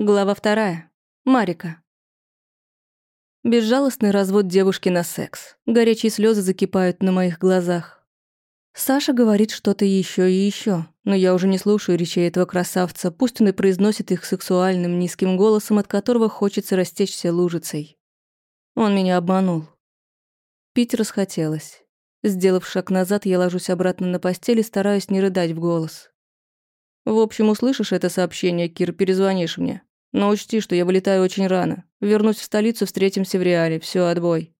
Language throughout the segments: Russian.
Глава вторая. Марика. Безжалостный развод девушки на секс. Горячие слезы закипают на моих глазах. Саша говорит что-то еще и еще, но я уже не слушаю речей этого красавца, пусть он и произносит их сексуальным, низким голосом, от которого хочется растечься лужицей. Он меня обманул. Пить расхотелось. Сделав шаг назад, я ложусь обратно на постель и стараюсь не рыдать в голос. В общем, услышишь это сообщение, Кир, перезвонишь мне. Но учти, что я вылетаю очень рано. Вернусь в столицу, встретимся в реале. Все, отбой.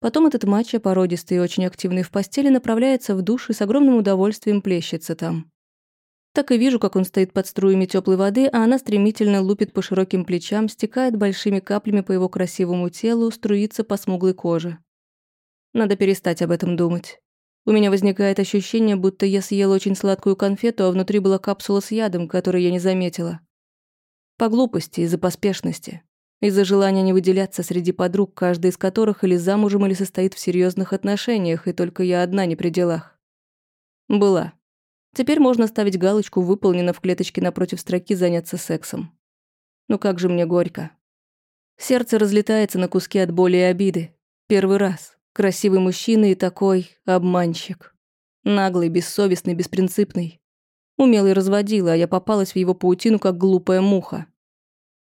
Потом этот матч, породистый и очень активный в постели, направляется в душ и с огромным удовольствием плещется там. Так и вижу, как он стоит под струями теплой воды, а она стремительно лупит по широким плечам, стекает большими каплями по его красивому телу, струится по смуглой коже. Надо перестать об этом думать. У меня возникает ощущение, будто я съела очень сладкую конфету, а внутри была капсула с ядом, которую я не заметила. По глупости, из-за поспешности. Из-за желания не выделяться среди подруг, каждая из которых или замужем, или состоит в серьезных отношениях, и только я одна не при делах. Была. Теперь можно ставить галочку «Выполнено» в клеточке напротив строки «Заняться сексом». Ну как же мне горько. Сердце разлетается на куски от боли и обиды. Первый раз. Красивый мужчина и такой обманщик. Наглый, бессовестный, беспринципный. Умелый разводила, а я попалась в его паутину, как глупая муха.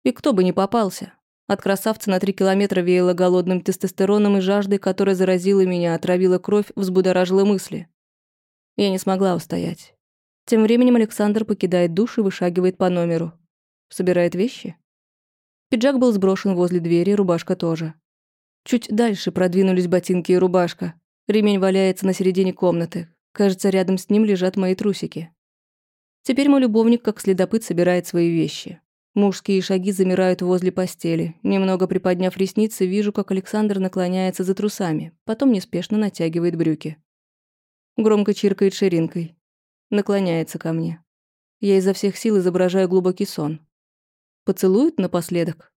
И кто бы не попался. От красавца на три километра веяло голодным тестостероном и жаждой, которая заразила меня, отравила кровь, взбудоражила мысли. Я не смогла устоять. Тем временем Александр покидает душ и вышагивает по номеру. Собирает вещи. Пиджак был сброшен возле двери, рубашка тоже. Чуть дальше продвинулись ботинки и рубашка. Ремень валяется на середине комнаты. Кажется, рядом с ним лежат мои трусики. Теперь мой любовник, как следопыт, собирает свои вещи. Мужские шаги замирают возле постели. Немного приподняв ресницы, вижу, как Александр наклоняется за трусами, потом неспешно натягивает брюки. Громко чиркает ширинкой. Наклоняется ко мне. Я изо всех сил изображаю глубокий сон. Поцелует напоследок?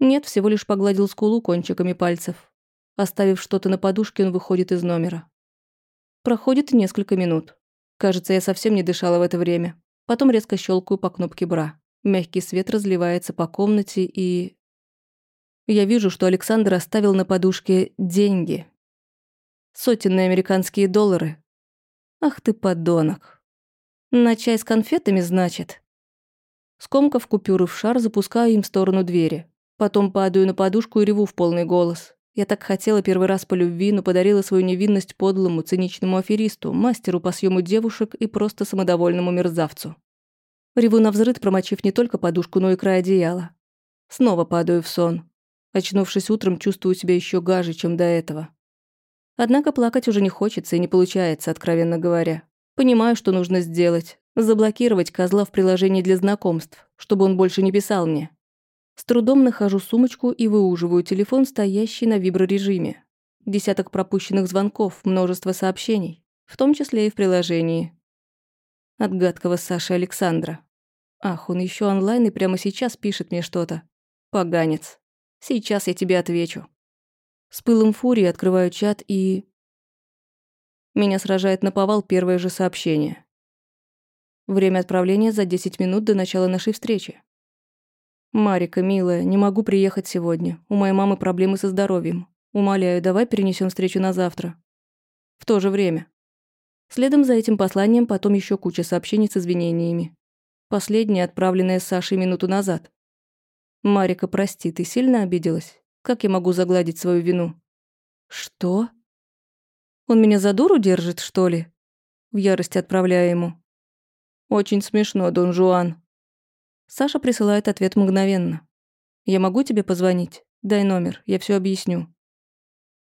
Нет, всего лишь погладил скулу кончиками пальцев. Оставив что-то на подушке, он выходит из номера. Проходит несколько минут. Кажется, я совсем не дышала в это время. Потом резко щелкаю по кнопке бра. Мягкий свет разливается по комнате и... Я вижу, что Александр оставил на подушке деньги. Сотенные американские доллары. Ах ты подонок. На чай с конфетами, значит? Скомкав купюры в шар, запускаю им в сторону двери. Потом падаю на подушку и реву в полный голос. Я так хотела первый раз по любви, но подарила свою невинность подлому, циничному аферисту, мастеру по съему девушек и просто самодовольному мерзавцу. Реву на взрыв, промочив не только подушку, но и край одеяла. Снова падаю в сон. Очнувшись утром, чувствую себя еще гаже, чем до этого. Однако плакать уже не хочется и не получается, откровенно говоря. Понимаю, что нужно сделать. Заблокировать козла в приложении для знакомств, чтобы он больше не писал мне. С трудом нахожу сумочку и выуживаю телефон, стоящий на виброрежиме. Десяток пропущенных звонков, множество сообщений, в том числе и в приложении. От гадкого Саши Александра. Ах, он еще онлайн и прямо сейчас пишет мне что-то. Поганец. Сейчас я тебе отвечу. С пылом фурии открываю чат и... Меня сражает на повал первое же сообщение. Время отправления за 10 минут до начала нашей встречи. «Марика, милая, не могу приехать сегодня. У моей мамы проблемы со здоровьем. Умоляю, давай перенесем встречу на завтра. В то же время». Следом за этим посланием потом еще куча сообщений с извинениями. Последняя, отправленная Сашей минуту назад. «Марика, прости, ты сильно обиделась? Как я могу загладить свою вину?» «Что? Он меня за дуру держит, что ли?» В ярости отправляю ему. «Очень смешно, Дон Жуан», Саша присылает ответ мгновенно. «Я могу тебе позвонить? Дай номер, я все объясню».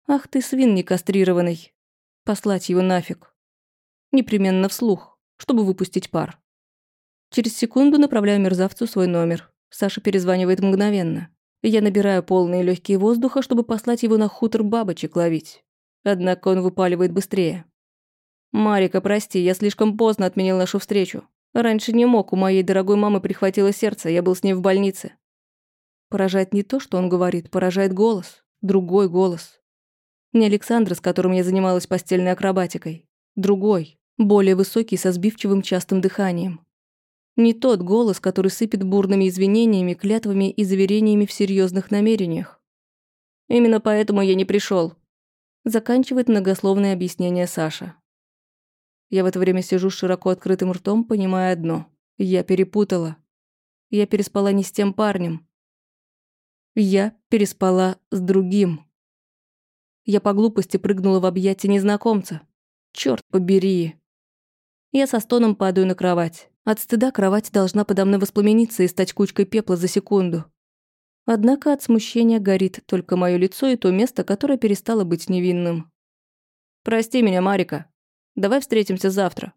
«Ах ты, свин некастрированный. Послать его нафиг. Непременно вслух, чтобы выпустить пар». Через секунду направляю мерзавцу свой номер. Саша перезванивает мгновенно. Я набираю полные легкие воздуха, чтобы послать его на хутор бабочек ловить. Однако он выпаливает быстрее. «Марика, прости, я слишком поздно отменил нашу встречу. Раньше не мог, у моей дорогой мамы прихватило сердце, я был с ней в больнице. Поражает не то, что он говорит, поражает голос. Другой голос. Не Александр, с которым я занималась постельной акробатикой. Другой, более высокий, со сбивчивым частым дыханием. Не тот голос, который сыпет бурными извинениями, клятвами и заверениями в серьезных намерениях. Именно поэтому я не пришел. Заканчивает многословное объяснение Саша. Я в это время сижу с широко открытым ртом, понимая одно. Я перепутала. Я переспала не с тем парнем. Я переспала с другим. Я по глупости прыгнула в объятия незнакомца. Черт побери. Я со стоном падаю на кровать. От стыда кровать должна подо мной воспламениться и стать кучкой пепла за секунду. Однако от смущения горит только мое лицо и то место, которое перестало быть невинным. «Прости меня, Марика», Давай встретимся завтра»,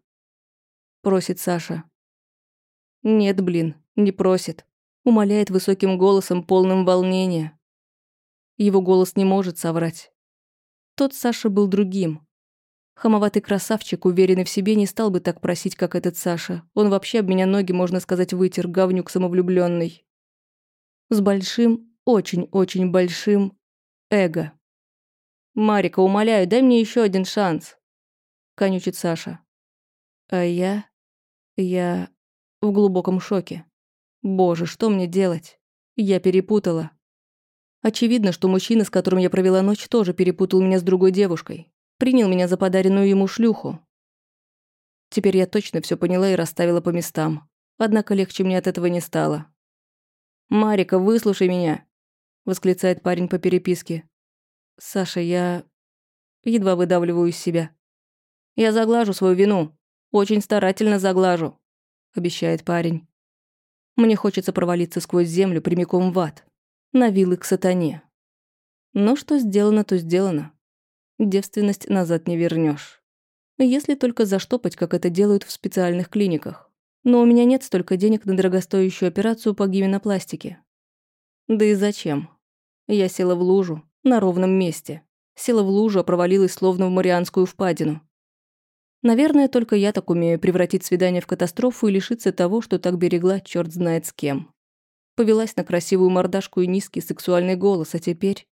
— просит Саша. «Нет, блин, не просит», — умоляет высоким голосом, полным волнения. Его голос не может соврать. Тот Саша был другим. Хамоватый красавчик, уверенный в себе, не стал бы так просить, как этот Саша. Он вообще об меня ноги, можно сказать, вытер, говнюк самовлюбленный. С большим, очень-очень большим эго. «Марика, умоляю, дай мне еще один шанс», конючит Саша. А я... я... в глубоком шоке. Боже, что мне делать? Я перепутала. Очевидно, что мужчина, с которым я провела ночь, тоже перепутал меня с другой девушкой. Принял меня за подаренную ему шлюху. Теперь я точно все поняла и расставила по местам. Однако легче мне от этого не стало. «Марика, выслушай меня!» – восклицает парень по переписке. «Саша, я...» Едва выдавливаю из себя. Я заглажу свою вину. Очень старательно заглажу», — обещает парень. Мне хочется провалиться сквозь землю прямиком в ад. На вилы к сатане. Но что сделано, то сделано. Девственность назад не вернешь. Если только заштопать, как это делают в специальных клиниках. Но у меня нет столько денег на дорогостоящую операцию по гименопластике. Да и зачем? Я села в лужу, на ровном месте. Села в лужу, а провалилась словно в Марианскую впадину. Наверное, только я так умею превратить свидание в катастрофу и лишиться того, что так берегла черт знает с кем. Повелась на красивую мордашку и низкий сексуальный голос, а теперь...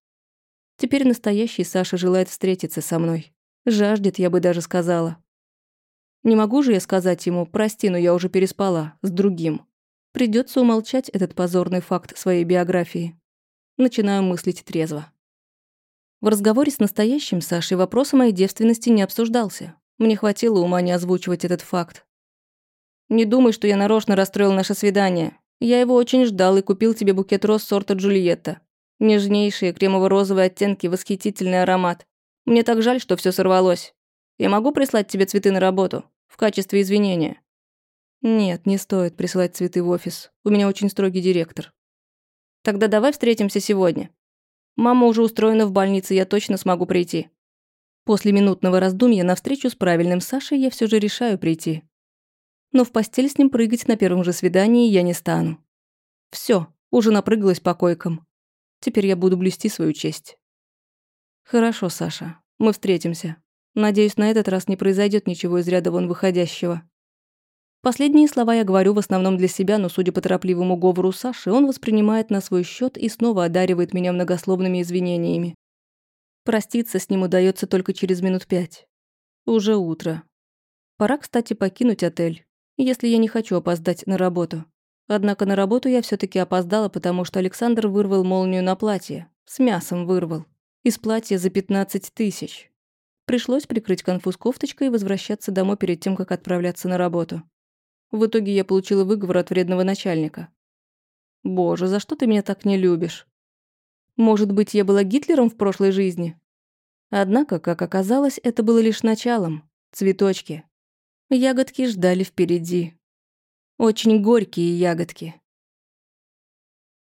Теперь настоящий Саша желает встретиться со мной. Жаждет, я бы даже сказала. Не могу же я сказать ему, прости, но я уже переспала, с другим. Придется умолчать этот позорный факт своей биографии. Начинаю мыслить трезво. В разговоре с настоящим Сашей вопрос о моей девственности не обсуждался. Мне хватило ума не озвучивать этот факт. «Не думай, что я нарочно расстроил наше свидание. Я его очень ждал и купил тебе букет роз сорта Джульетта. Нежнейшие кремово-розовые оттенки, восхитительный аромат. Мне так жаль, что все сорвалось. Я могу прислать тебе цветы на работу? В качестве извинения?» «Нет, не стоит присылать цветы в офис. У меня очень строгий директор». «Тогда давай встретимся сегодня. Мама уже устроена в больнице, я точно смогу прийти». После минутного раздумья на встречу с правильным Сашей я все же решаю прийти. Но в постель с ним прыгать на первом же свидании я не стану. Все, уже напрыгалась по койкам. Теперь я буду блюсти свою честь. Хорошо, Саша, мы встретимся. Надеюсь, на этот раз не произойдет ничего из ряда вон выходящего. Последние слова я говорю в основном для себя, но, судя по торопливому говору Саши, он воспринимает на свой счет и снова одаривает меня многословными извинениями. Проститься с ним удается только через минут пять. Уже утро. Пора, кстати, покинуть отель, если я не хочу опоздать на работу. Однако на работу я все таки опоздала, потому что Александр вырвал молнию на платье. С мясом вырвал. Из платья за 15 тысяч. Пришлось прикрыть конфуз кофточкой и возвращаться домой перед тем, как отправляться на работу. В итоге я получила выговор от вредного начальника. «Боже, за что ты меня так не любишь?» Может быть, я была Гитлером в прошлой жизни? Однако, как оказалось, это было лишь началом. Цветочки. Ягодки ждали впереди. Очень горькие ягодки.